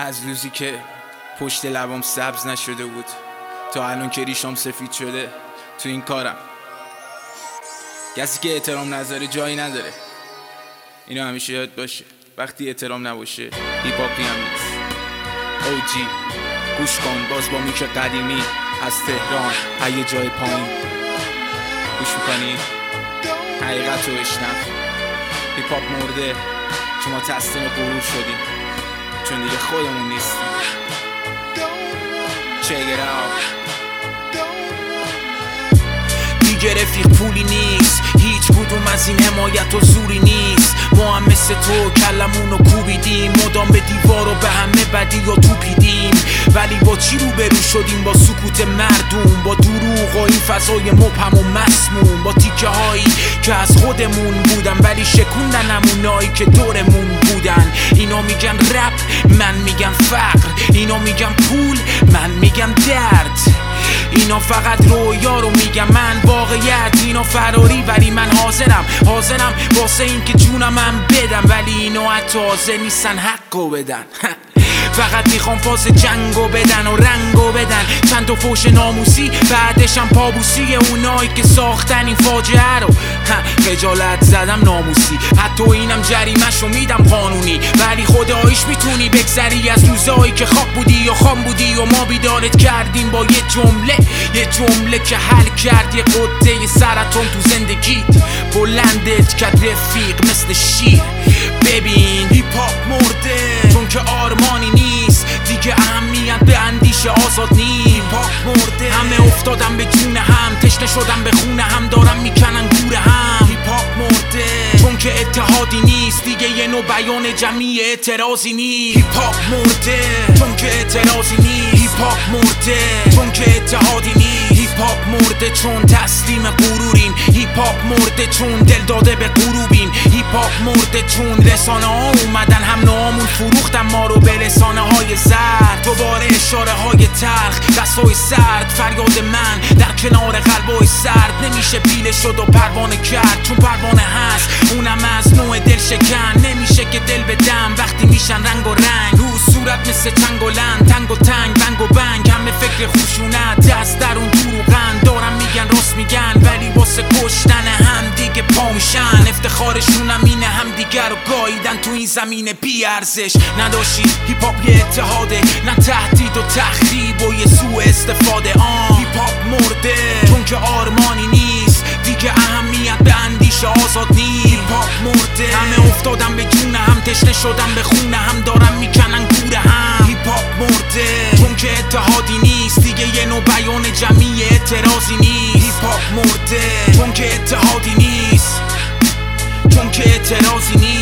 از روزی که پشت لبام سبز نشده بود تا الان که ریشام سفید شده تو این کارم. کسی که احترام نذاره جایی نداره. اینو همیشه یاد باشه. وقتی احترام نباشه هیپاپی هم نیست. اوجی گوش کن باز با میک قدیمی از تهران. های جای پایین. گوش می‌کنی؟ حقیقت رو بشنف هیپاپ مرده شما تسلیم غرور شدیم. چون دیگه خودمون نیستیم. Out. دیگه رفیق پولی نیست. هیچ کدوم از این حمایت و زوری نیست. ما هم مثل تو کلمون رو کوبیدیم. مدام به دیوار و به همه بدی و توپیدیم. ولی با چی رو برو شدیم؟ با سکوت مردم فضای مبهم و مسموم با تیکه هایی که از خودمون بودن ولی شکوندن همونایی که دورمون بودن. اینا میگن رپ من میگم فقر. اینا میگم پول من میگم درد. اینا فقط رویا رو میگم من واقعیت. اینا فراری ولی من حاضرم. حاضرم واسه این که جونم هم بدم ولی اینا حتی حاضر نیستن حقو بدن. فقط می‌خوام فاز جنگو بدن و رنگو بدن. چند تا فوش ناموسی بعدشم پابوسی اونایی که ساختن این فاجعه رو. خجالت زدم ناموسی. حتی اینم جریمش رو میدم قانونی. ولی خداییش می‌تونی بگذری از روزایی که خواب بودی یا خام بودی و ما بیدارت کردیم با یه جمله. یه جمله که حل کرد یه غده سرطان تو زندگیت. بلندت کرد رفیق مثل شیر. ببین به اندیشه آزاد نیست هیپ‌هاپ مرده. همه افتادن به جون هم. تشنه شدن به خون هم. دارم می‌کنن گور هم. هیپ‌هاپ مرده. چون که اتحادی نیست. دیگه یه نوع بیان جمعی اعتراضی نیست. هیپ‌هاپ مرده. چون که اعتراضی نیست. هیپاپ مرده. چون که اتحادی نیست. هیپاپ مرده چون تسلیم غروریم. هیپاپ مرده چون دل داده به غروبیم. هیپاپ مرده چون رسانه ها اومدن. هم نامون فروختن. ما رو به رسانه های زرد. دوباره اشاره های تلخ. دستای سرد. فریاد من در کنار قلبای سرد. نمیشه پیله شد و پروانه کرد. چون پروانه هست. اونم از نوع دل شکن. نمیشه که دل بدم وقتی میشن رنگ و رنگ. رو صورت مثل چنگ و لند تنگ و تنگ. بنگ و بنگ. همه فکر خوشونت. دست در اون دروغن افتخارشونم اینه هم دیگر رو گاییدن تو این زمین بی ارزش نداشی هیپ‌هاپ یه اتحاده. نه تهدید و تخریب و یه سوء استفاده. آن هیپ‌هاپ مرده چون که آرمانی نیست. دیگه اهمیت به اندیشه آزاد نیست. هیپ‌هاپ مرده. همه افتادن به جون هم تشنه شدن به خون هم دارم می‌کنن گور هم. هیپ‌هاپ مرده چون که اتحادی نیست. دیگه یه نوع بیان جمعی اعتراضی نیست. هیپ‌هاپ مرده چون که اتحادی نیست. چون که اعتراضی نیست